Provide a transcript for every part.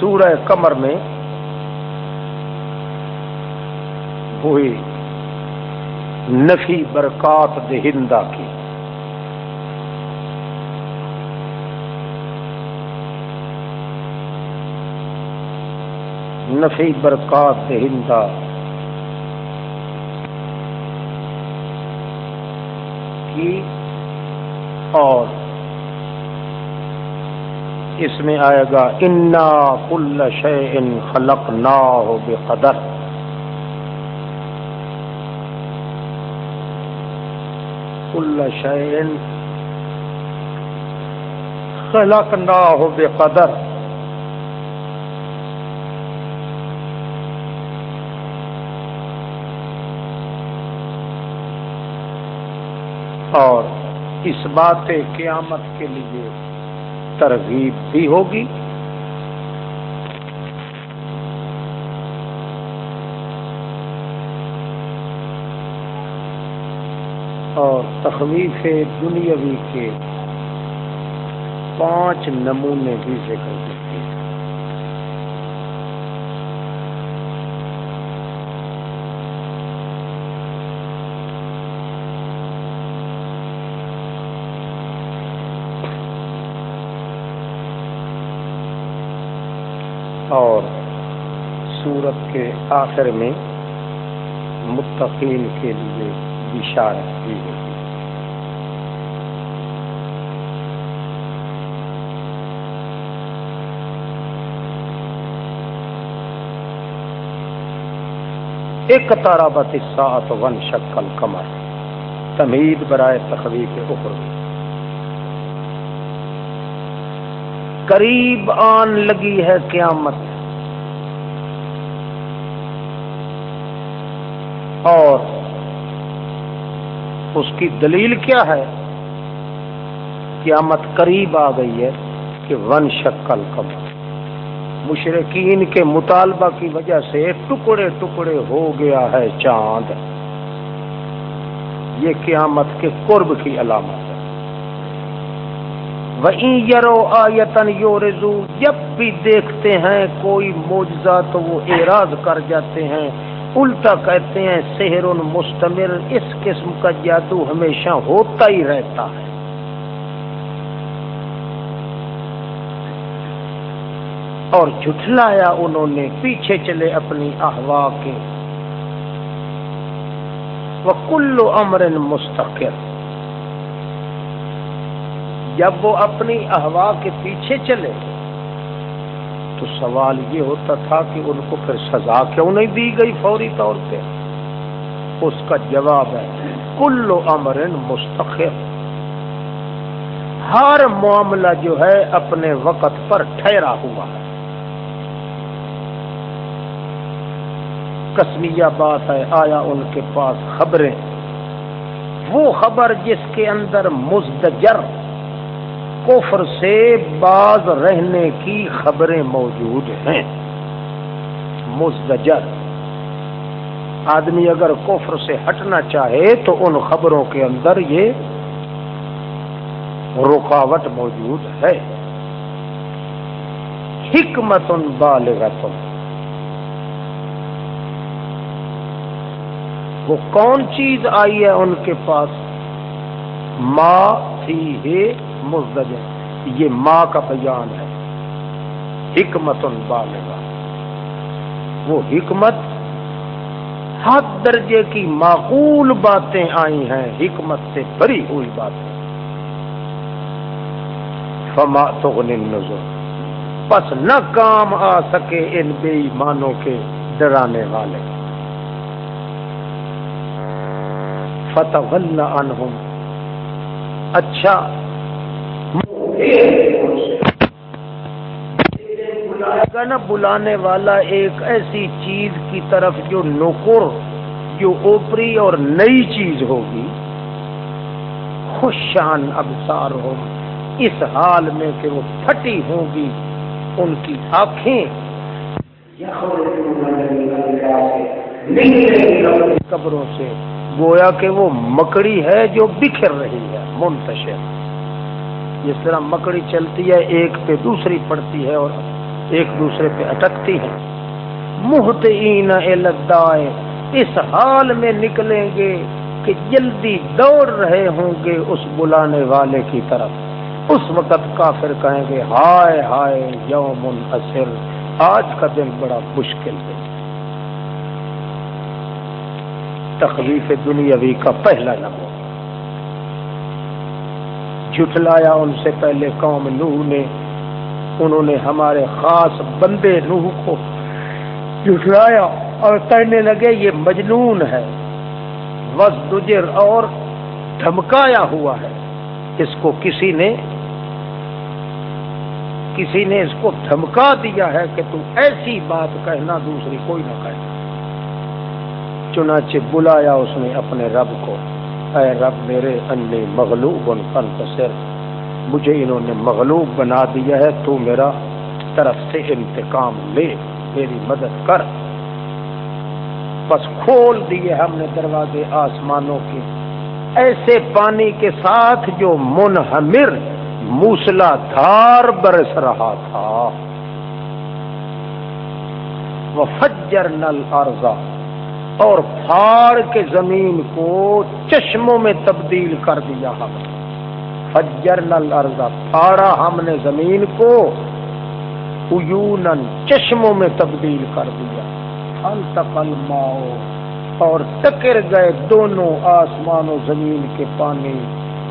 سورہ کمر میں ہوئی نفی برکات دہندہ کی۔ نفی برکات دہندہ۔ کی اور اس میں آئے گا، انا کل شے ان خلق نا ہو بے قدر کل شے خلق نا ہو بے قدر اور اس بات قیامت کے لیے ترغیب بھی ہوگی۔ اور تخویف دنیاوی کے پانچ نمونے بھی ذکر دیتے ہیں۔ اور سورت کے آخر میں متقین کے لیے بشارت دی گئی۔ ایک تارا بتسات ون شکل کمر تمید برائے تخویف اخر قریب آن لگی ہے قیامت۔ اور اس کی دلیل کیا ہے؟ قیامت قریب آ گئی ہے کہ ون شکل کم۔ مشرقین کے مطالبہ کی وجہ سے ٹکڑے ٹکڑے ہو گیا ہے چاند۔ یہ قیامت کے قرب کی علامت۔ یرو آیتن یو رضو جب بھی دیکھتے ہیں کوئی موجزہ تو وہ اعراض کر جاتے ہیں۔ الٹا کہتے ہیں، سحر مستمر، اس قسم کا جادو ہمیشہ ہوتا ہی رہتا ہے۔ اور جھٹلایا انہوں نے، پیچھے چلے اپنی احوا کے۔ وہ کلو امر مستقر۔ جب وہ اپنی احوا کے پیچھے چلے تو سوال یہ ہوتا تھا کہ ان کو پھر سزا کیوں نہیں دی گئی فوری طور پہ؟ اس کا جواب ہے، کل امر مستقل ہر معاملہ جو ہے اپنے وقت پر ٹھہرا ہوا ہے۔ کسمیا بات ہے، آیا ان کے پاس خبریں۔ وہ خبر جس کے اندر مزدجر کفر سے باز رہنے کی خبریں موجود ہیں۔ مزدجر۔ آدمی اگر کفر سے ہٹنا چاہے تو ان خبروں کے اندر یہ رکاوٹ موجود ہے۔ حکمت ان بالغتن۔ وہ کون چیز آئی ہے ان کے پاس؟ ماں تھی ہے مزدج ہے۔ یہ ماں کا بیان ہے۔ حکمت بالغ وہ حکمت حد درجے کی معقول باتیں آئی ہیں۔ حکمت سے بھری ہوئی باتیں۔ فما تو نظر بس نہ کام آ سکے ان بے ایمانوں کے ڈرانے والے۔ فتح عنہم۔ اچھا نا بلانے والا ایک ایسی چیز کی طرف جو نکر جو اوپری اور نئی چیز ہوگی خوشان ابسار ہو اس حال میں کہ وہ پھٹی ہوں گی ان کی آنکھیں۔ قبروں سے گویا کہ وہ مکڑی ہے جو بکھر رہی ہے منتشر۔ جس طرح مکڑی چلتی ہے، ایک پہ دوسری پڑتی ہے اور ایک دوسرے پہ اٹکتی ہیں محتین لدائے اس حال میں نکلیں گے کہ جلدی دوڑ رہے ہوں گے اس بلانے والے کی طرف۔ اس وقت کافر کہیں گے، ہائے ہائے یوم اصر آج کا دن بڑا مشکل ہے۔ تخلیف دنیاوی کا پہلا نمبر جھٹلایا ان سے پہلے قوم نوح نے۔ انہوں نے ہمارے خاص بندے نوح کو جھٹلایا اور کہنے لگے، یہ مجنون ہے۔ دجر اور دھمکایا ہوا ہے۔ اس کو کسی نے کسی نے اس کو دھمکا دیا ہے کہ تم ایسی بات کہنا دوسری کوئی نہ کہنا چنانچہ بلایا اس نے اپنے رب کو۔ اے رب میرے انی مغلوب فنتصر مجھے انہوں نے مغلوب بنا دیا ہے، تو میرا طرف سے انتقام لے، میری مدد کر۔ بس کھول دیے ہم نے دروازے آسمانوں کے۔ ایسے پانی کے ساتھ جو منہمر موسلا دھار برس رہا تھا۔ وہ فجر نل ارزا اور پھاڑ کے زمین کو چشموں میں تبدیل کر دیا ہم فجر نل پھاڑا ہم نے زمین کو چشموں میں تبدیل کر دیا۔ پھل ماؤ اور ٹکر گئے دونوں آسمان و زمین کے پانی۔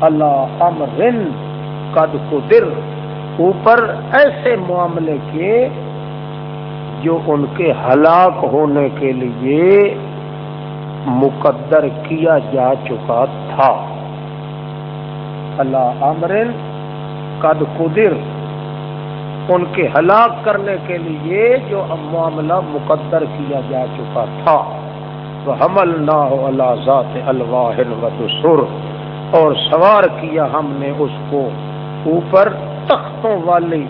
اللہ امرن قد کو در اوپر ایسے معاملے کے جو ان کے ہلاک ہونے کے لیے مقدر کیا جا چکا تھا۔ اللہ امرن قد قدر ان کے ہلاک کرنے کے لیے جو معاملہ مقدر کیا جا چکا تھا۔ تو حمل نہ ہو اللہ ذات الواحل و دسر۔ اور سوار کیا ہم نے اس کو اوپر تختوں والی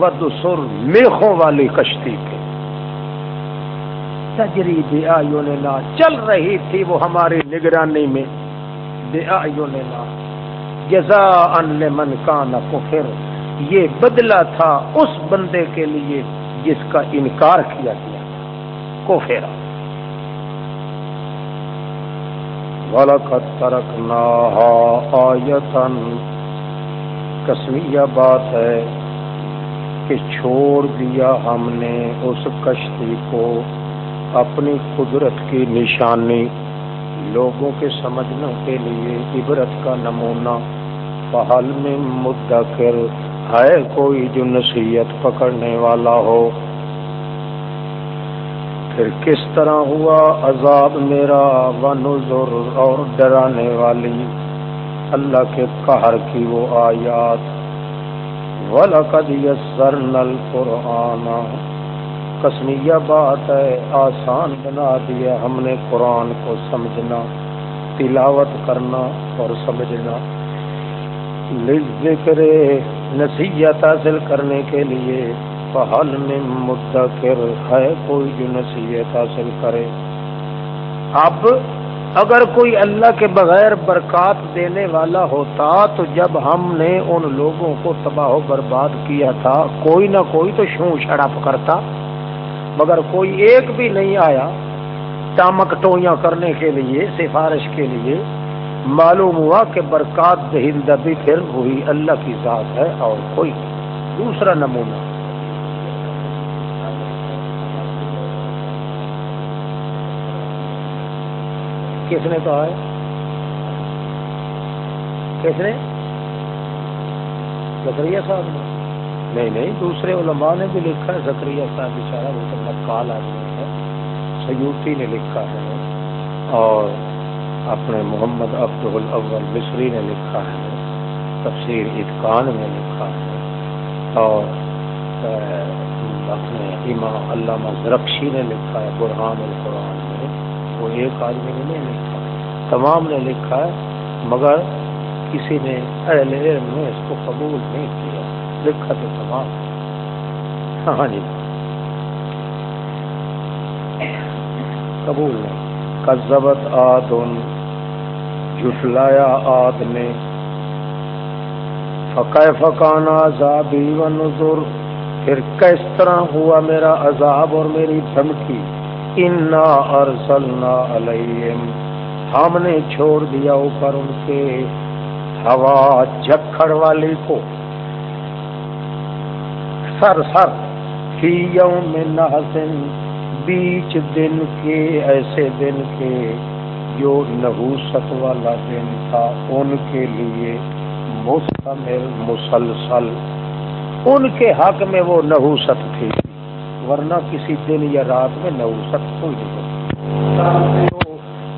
و دسر میخوں والی کشتی کے تجری بے آ چل رہی تھی وہ ہماری نگرانی میں۔ بے آ جزا ان من کا یہ بدلا تھا اس بندے کے لیے جس کا انکار کیا گیا۔ کو پھیرا ترک نہ آیتن بات ہے کہ چھوڑ دیا ہم نے اس کشتی کو۔ اپنی قدرت کی نشانی، لوگوں کے سمجھنے کے لیے عبرت کا نمونہ، پہل میں مدکر، ہے کوئی جو نصیحت پکڑنے والا ہو۔ پھر کس طرح ہوا عذاب میرا و نظر اور ڈرانے والی؟ اللہ کے قہر کی وہ آیات۔ وَلَقَدْ يَسَّرْنَا الْقُرْآنَ کسمیا بات ہے، آسان بنا دیا ہم نے قرآن کو سمجھنا، تلاوت کرنا اور سمجھنا۔ ذکر نصیحت حاصل کرنے کے لیے پہل میں مدکر ہے کوئی جو نصیحت حاصل کرے۔ اب اگر کوئی اللہ کے بغیر برکات دینے والا ہوتا تو جب ہم نے ان لوگوں کو تباہ و برباد کیا تھا، کوئی نہ کوئی تو شوں شڑپ کرتا۔ مگر کوئی ایک بھی نہیں آیا ٹامک ٹویاں کرنے کے لیے، سفارش کے لیے، معلوم ہوا کہ برکات دہندہ بھی پھر وہی اللہ کی ذات ہے اور کوئی دوسرا نمونہ۔ کس نے کہا ہے؟ کس نے؟ زکریہ صاحب نے۔ نہیں نہیں، دوسرے علماء نے بھی لکھا ہے زکریہ صاحب بیچارہ، وہ تو نقال آدمی ہے سیوتی نے لکھا ہے، اور اپنے محمد عبد الاول مصری نے لکھا ہے، تفسیر اتقان میں لکھا ہے، اور اپنے امام علامہ زرکشی نے لکھا ہے برحان القرآن میں، وہ ایک آدمی نے نہیں لکھا، تمام نے لکھا ہے، مگر کسی نے اہل علم نے اس کو قبول نہیں کیا۔ لکھا تو تمام۔ ہاں جی۔ قبول نہیں کزبت آدن جھٹلایا آد نے فقہ فقانا زابی و نظر پھر کس طرح ہوا میرا عذاب اور میری دھمکی؟ انا ارسلنا علیہم ہم نے چھوڑ دیا اوپر ان کے ہوا جکڑ والی کو۔ سر سر فی یوم نحسن، بیچ دن کے، ایسے دن کے جو نحوست والا دن تھا، ان کے لیے مستمر مسلسل۔ ان کے حق میں وہ نحوست تھی، ورنہ کسی دن یا رات میں نحوست کوئی نہیں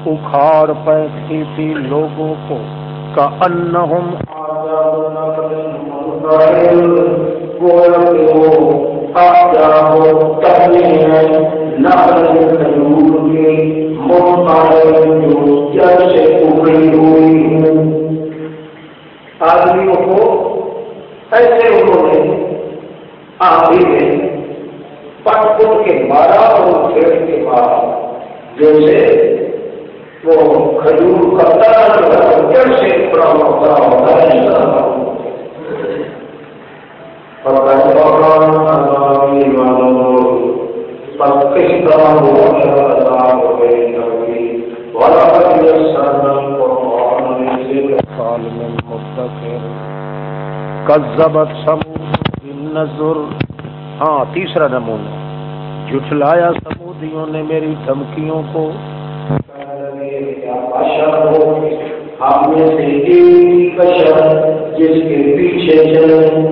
اکھاڑ پینکتی تھی لوگوں کو کا انہم آدمیوں کو ایسے انہوں نے آدھی میں پٹپور کے مارا اور پیڑ کے مارا جیسے وہ کھجور کا تر سے پڑا ہوتا ہوتا ہے کذبت نظر ہاں تیسرا نمونہ۔ جھٹلایا سمودیوں نے میری دھمکیوں کو۔ آپ میں سے ایک جس کے پیچھے چلے۔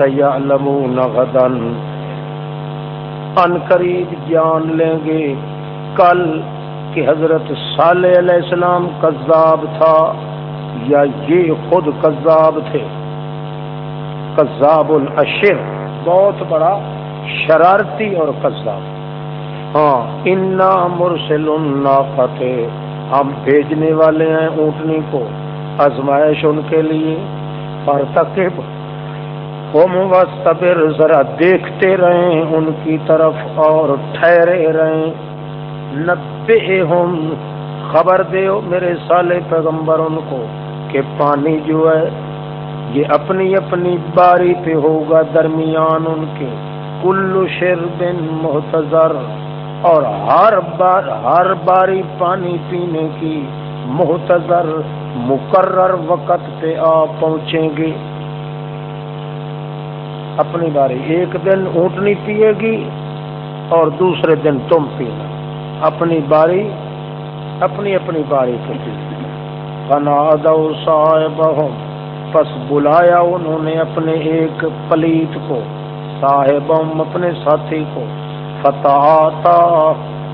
سیعلمون غدن ان قریب جان لیں گے۔ کل کہ حضرت صالح علیہ السلام کذاب تھا یا یہ خود کذاب تھے۔ کذاب الاشر، بہت بڑا شرارتی اور کذاب ہاں انا مرسل فتح ہم بھیجنے والے ہیں اونٹنی کو۔ ازمائش ان کے لیے۔ پر تقب ہم وصبر ذرا دیکھتے رہیں ان کی طرف اور ٹھہرے رہیں۔ نبے ہم، خبر دے میرے سالے پیغمبر ان کو کہ پانی جو ہے، یہ اپنی اپنی باری پہ ہوگا درمیان ان کے۔ کلو شیر بن محتضر، اور ہر بار، ہر باری پانی پینے کی محتضر مقرر وقت پہ آ پہنچیں گے۔ اپنی باری، ایک دن اونٹنی پیے گی اور دوسرے دن تم پینا۔ اپنی باری، اپنی اپنی باری پہ پی صاحب پس بلایا انہوں نے اپنے ایک پلیت کو صاحب اپنے ساتھی کو۔ فتح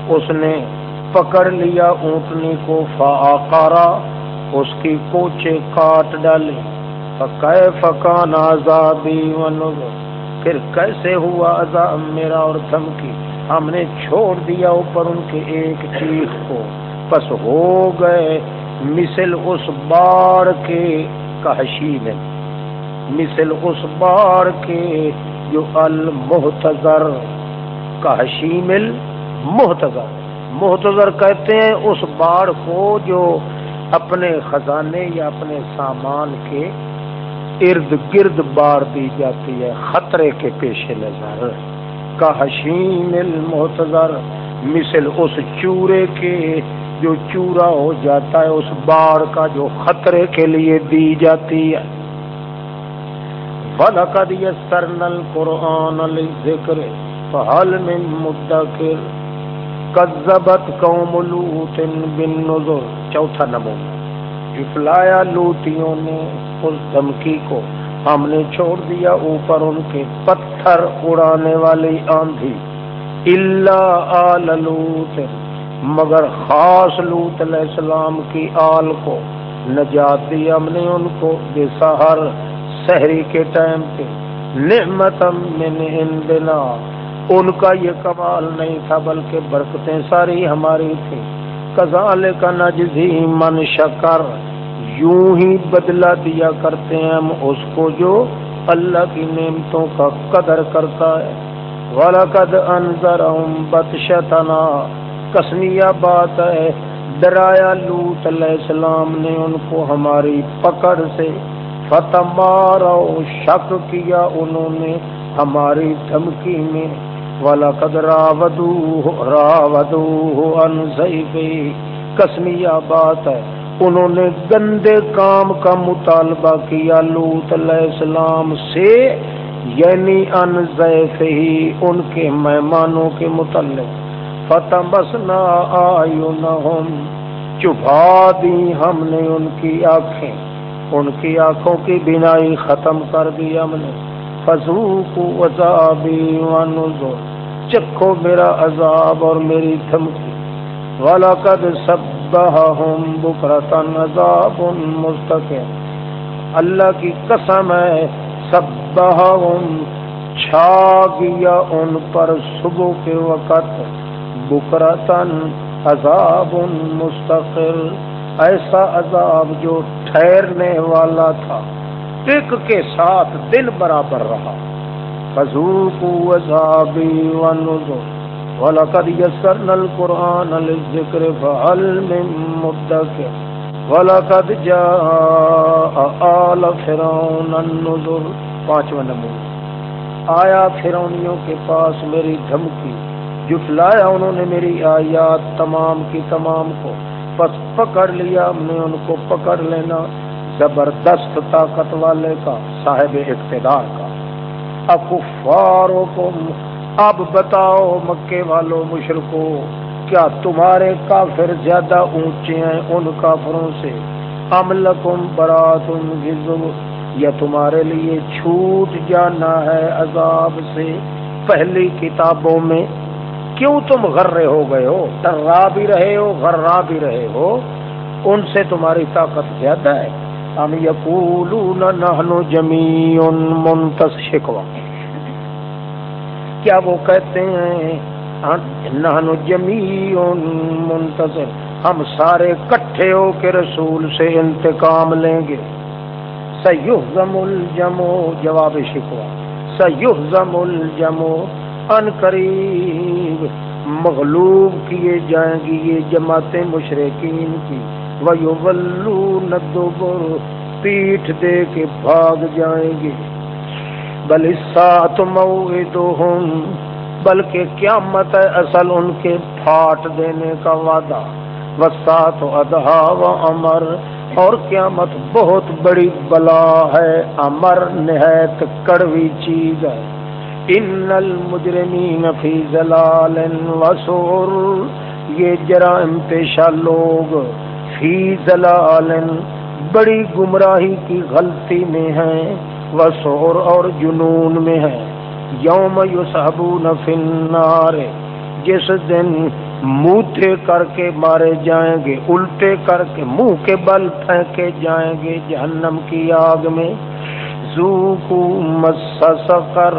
اس نے پکڑ لیا اونٹنی کو، فاقارا، اس کی کوچے کاٹ ڈالی۔ فکان آزادی پھر کیسے ہوا عذاب میرا اور دھمکی؟ ہم نے چھوڑ دیا اوپر ان کے ایک چیز کو۔ پس ہو گئے مثل اس بار کے کہشی میں۔ مثل اس بار کے جو المحتضر۔ کہشی مل محتضر۔ محتضر کہتے ہیں اس باڑ کو جو اپنے خزانے یا اپنے سامان کے ارد گرد بار دی جاتی ہے، خطرے کے پیش نظر۔ کا حشیم المحتضر، مثل اس چورے کے جو چورا ہو جاتا ہے، اس بار کا جو خطرے کے لیے دی جاتی ہے۔ وَلَقَدْ يَسَّرْنَا الْقُرْآنَ لِلذِّكْرِ فَهَلْ مِن مُدَّكِرٍ۔ قَذَّبَتْ قَوْمُ لُوتٍ بِالنُّذُرِ۔ چوتھا نمونہ۔ جفلایا لوٹیوں نے اس دھمکی کو ہم نے چھوڑ دیا اوپر ان کے پتھر اڑانے والی آندھی۔ اللہ آل لوت، مگر خاص لوت علیہ السلام کی آل کو نجات دی ہم نے ان کو بے سہر سحری کے ٹائم پہ۔ نعمت من عندنا۔ ان کا یہ کمال نہیں تھا، بلکہ برکتیں ساری ہماری تھی کزال کا نجزی من شکر۔ یوں ہی بدلہ دیا کرتے ہیں ہم اس کو جو اللہ کی نعمتوں کا قدر کرتا ہے۔ وَلَقَدْ أَنذَرَهُمْ بَطْشَتَنَا۔ کسمیہ بات ہے۔ ڈرایا لوت علیہ السلام نے ان کو ہماری پکڑ سے۔ فتح مارا شک کیا انہوں نے ہماری دھمکی میں۔ وَلَقَدْ رَاوَدُوهُ رَاوَدُوهُ عَنْ زَيْفِهِ۔ کسمیہ بات ہے۔ انہوں نے گندے کام کا مطالبہ کیا لوت علیہ السلام سے یعنی ان ضیف ہی ان کے مہمانوں کے متعلق۔ فتح بسنا آئیو چبھا دی ہم نے ان کی آنکھیں۔ ان کی آنکھوں کی بینائی ختم کر دی ہم نے۔ فضو کو عذابی چکھو میرا عذاب اور میری دھمکی۔ والا قد سب بکرتن عذاب مستقل اللہ کی قسم ہے سب چھا گیا ان پر صبح کے وقت بکرتن عذاب مستقل ایسا عذاب جو ٹھہرنے والا تھا ٹک کے ساتھ دن برابر رہا۔ فضوق عذابی ونذر۔ ولقد يسرنا القرآن للذكر فهل من مدكر. ولقد جاء آل فرعون النذر. پانچواں نمبر آیا فرعونیوں کے پاس میری دھمکی. جٹلایا انہوں نے میری آیات تمام کی تمام کو. پس پکڑ لیا ہم نے ان کو پکڑ لینا. زبردست طاقت والے کا، صاحب اقتدار کا. اکفارکم اب بتاؤ مکے والوں مشرقوں کیا تمہارے کافر زیادہ اونچے ہیں ان کافروں سے؟ املکم براتم غزب یا تمہارے لیے چھوٹ جانا ہے عذاب سے پہلی کتابوں میں؟ کیوں تم غرے ہو گئے ہو؟ ٹرا بھی رہے ہو، غرا بھی رہے ہو؟ ان سے تمہاری طاقت زیادہ ہے۔ ہم یقولون نحن جمیع منتص شکوا کیا وہ کہتے ہیں؟ نہنو جمی منتظر۔ ہم سارے کٹھے ہو کے رسول سے انتقام لیں گے۔ سیحزم الجمو، جواب شکوا سیحزم الجمو، ان قریب۔ مغلوب کیے جائیں گی یہ جماعتیں مشرقین کی۔ ویولو ندبر پیٹھ دے کے بھاگ جائیں گے۔ بل سات موعدہم بلکہ قیامت ہے اصل ان کے پھاٹ دینے کا وعدہ۔ وسات ادہا و امر اور قیامت بہت بڑی بلا ہے، امر نہایت کڑوی چیز ہے۔ ان المجرمین فی ضلال وسور یہ جرائم پیشہ لوگ فی ضلال بڑی گمراہی کی غلطی میں ہیں۔ وسور اور جنون میں ہے۔ یوم یو صحبو جس دن منہ کر کے مارے جائیں گے، الٹے کر کے منہ کے بل پھینکے جائیں گے جہنم کی آگ میں۔ زوکو مسکر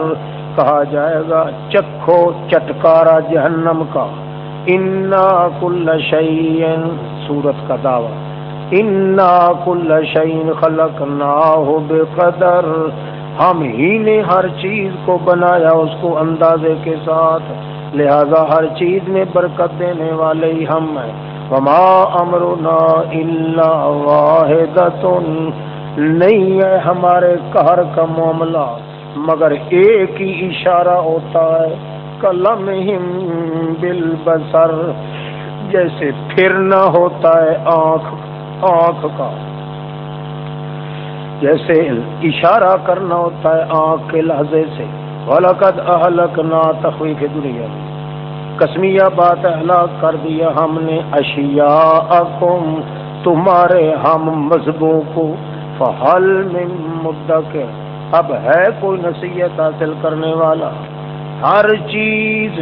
کہا جائے گا، چکھو چٹکارا جہنم کا۔ انا کل شعین سورت کا دعوی۔ انا کل شعین خلق نہ ہو بے قدر ہم ہی نے ہر چیز کو بنایا اس کو اندازے کے ساتھ۔ لہذا ہر چیز میں برکت دینے والے ہی ہم ہیں۔ وما امرنا الا واحد نہیں ہے ہمارے قہر کا معاملہ، مگر ایک ہی اشارہ ہوتا ہے کلم بل بسر جیسے پھرنا ہوتا ہے آنکھ آنکھ کا۔ جیسے اشارہ کرنا ہوتا ہے آنکھ کے لہجے سے۔ ولقد اہلک نا تخویف دنیا کسمیہ بات ہلاک کر دیا ہم نے اشیاء تمہارے ہم مذہبوں کو۔ فحل میں مدک اب ہے کوئی نصیحت حاصل کرنے والا؟ ہر چیز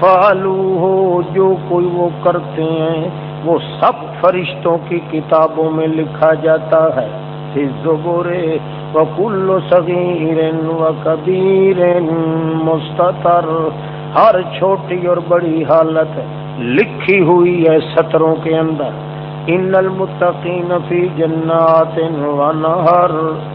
فالو ہو جو کوئی وہ کرتے ہیں۔ وہ سب فرشتوں کی کتابوں میں لکھا جاتا ہے۔ زبورے وکل صغیر و کبیر مستطر ہر چھوٹی اور بڑی حالت لکھی ہوئی ہے سطروں کے اندر۔ ان المتقین فی جنات و نہر۔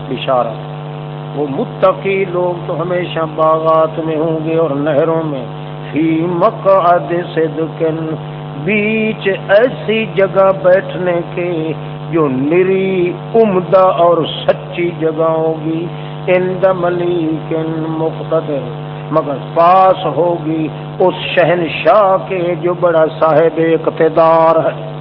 بشارت وہ متقی لوگ تو ہمیشہ باغات میں ہوں گے اور نہروں میں۔ فی مقعد صدقن۔ بیچ ایسی جگہ بیٹھنے کے جو نری، عمدہ اور سچی جگہ ہوگی، ان ملیک مقتدر۔ مگر پاس ہوگی اس شہنشاہ کے جو بڑا صاحب اقتدار ہے۔